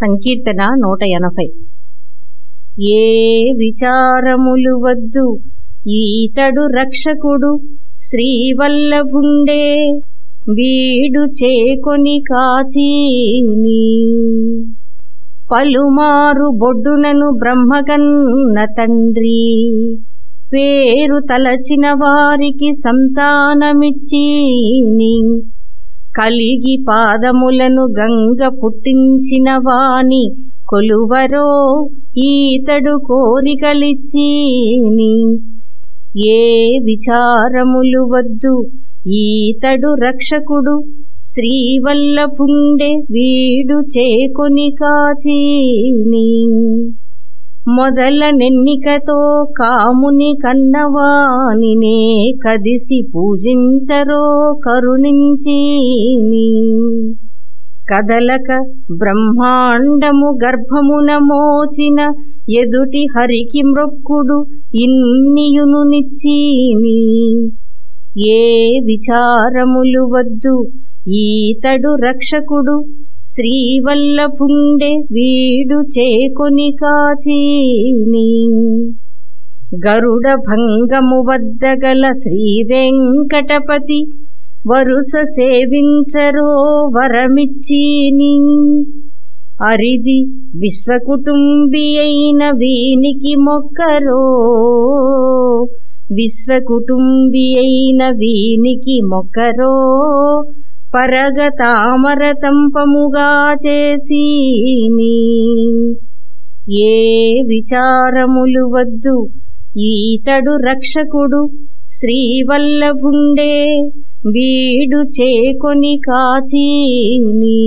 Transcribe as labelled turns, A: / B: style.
A: సంకీర్తన నూట ఎనభై. ఏ విచారములు వద్దు ఈతడు రక్షకుడు శ్రీవల్లభుండే వీడు చేకొని కాచీని. పలుమారు బొడ్డునను బ్రహ్మకన్న తండ్రి పేరు తలచిన వారికి సంతానమిచ్చీని. కలిగి పాదములను గంగ పుట్టించిన వాణి కొలువరో ఈతడు కోరికలిచ్చీని. ఏ విచారములు వద్దు ఈతడు రక్షకుడు శ్రీవల్లభుండే వీడు చేకొని కాచీని. మొదల నెన్నికతో కాముని కన్నవానినే కదిసి పూజించరో కరుణించి కదలక బ్రహ్మాండము గర్భమున మోచిన ఎదుటి హరికి మృక్కుడు ఇన్నియును నిచ్చీని. ఏ విచారములు వద్దు ఈతడు రక్షకుడు శ్రీవల్లభుండే వీడు చేకొని కాచీని. గరుడ భంగము వద్దగల శ్రీ వెంకటపతి వరుస సేవించరో వరమిచ్చీని. అరిది విశ్వకుటుంబి అయిన వీనికి మొక్కరో విశ్వకుటుంబి అయిన వీనికి మొక్కరో పరగతామరతంపముగా తామర చేసీని ఏ విచారములు వద్దు ఈతడు రక్షకుడు శ్రీవల్లభుండే వీడు చేకొని కాచీని.